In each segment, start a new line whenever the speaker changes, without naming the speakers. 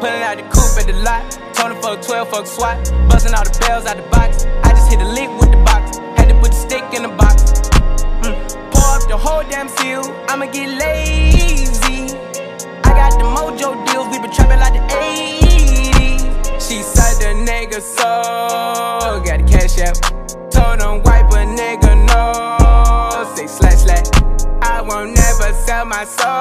Pulling out the coupe at the lot. Told him fuck 12, fuck SWAT. Busting all the bells out the box. I just hit a lick with the box. Had to put the stick in the box. Mm. Pour up the whole damn seal. I'ma get lazy. I got the mojo deals. We been trapping like the 80s. She said the nigga so. Got the cash out. Told him wipe a nigga no. Say slash slash. I won't never sell my soul.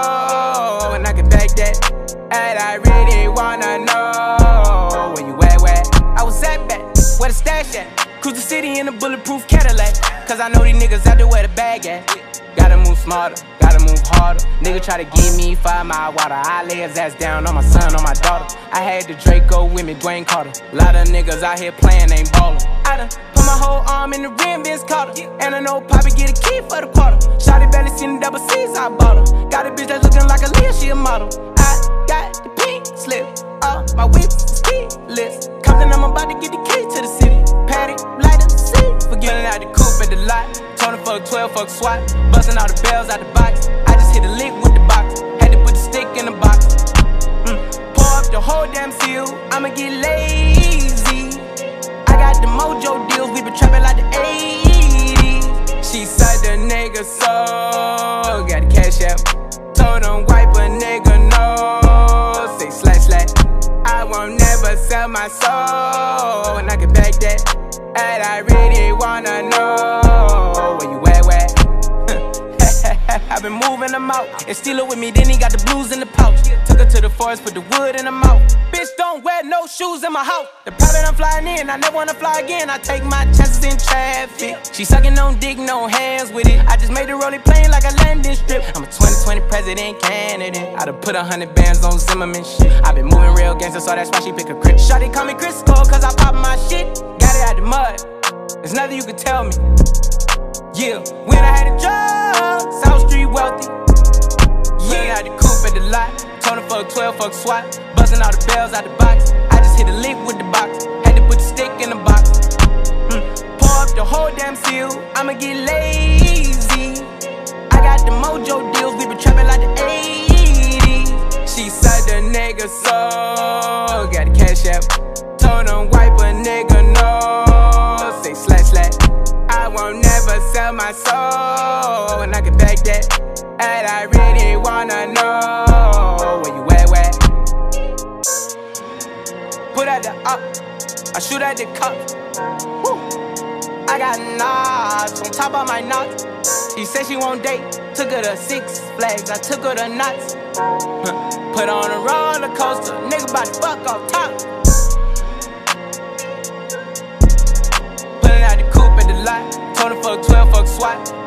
Wanna know where you at, where I was at back, where the stash at. Cruise the city in a bulletproof Cadillac. Cause I know these niggas out there where the bag at. Gotta move smarter, gotta move harder. Nigga try to give me five mile water. I lay his ass down on my son, on my daughter. I had the Draco with me, Dwayne Carter. Lot of niggas out here playing, ain't ballin'. I done put my whole arm in the rim, Vince Carter. And I know Poppy get a key for the quarter. Shotty belly seen the double C's, I bought her. Got a bitch that's looking like a Leah, she a model. Keyless. Compton, I'm about to get the key to the city. Patty, light up, see. Forgetting out the coupe at the lot. Told fuck 12, fuck SWAT. Busting all the bells out the box. I just hit a lick with the box. Had to put the stick in the box. Mm. Pour up the whole damn seal. I'ma get lazy. I got the mojo deals. We been trapping like the 80s. She said the nigga so. Got the cash out. Told him wipe sell my soul. And I can beg that. And I really wanna know where you at, where? I've been moving them out. And steal it with me, then he got the blues in the pouch. Took her to the forest, put the wood in the mouth. Bitch, don't wear no shoes in my house. The private I'm flying in, I never wanna fly again. I take my chances in traffic. She sucking on dick, no hands with it. I just made the rolling plane like a landing strip. I'm a 2020 president candidate. I done put a hundred bands on Zimmerman shit. i been moving real gangster, so that's why she pick a crib. Shawty call me Crisco, cause I pop my shit. Got it out the mud. There's nothing you can tell me. Yeah, when I had a job, South Street wealthy. Yeah, had the coupe at the lot. Him fuck 12, fuck SWAT. Busting all the bells out the box. I just hit a lick with the box. Nigga so. Got the cash out. Told him wipe a nigga no. Say slash slash. I won't never sell my soul, and I can back that. And I really wanna know where you at, where? Put out the up, I shoot at the cup. I got knots on top of my knots. She said she won't date, took her to Six Flags, I took her to nuts. Put on a roller coaster, nigga about to fuck off top. Pulling out the coupe at the lot. Told him fuck 12, fuck SWAT.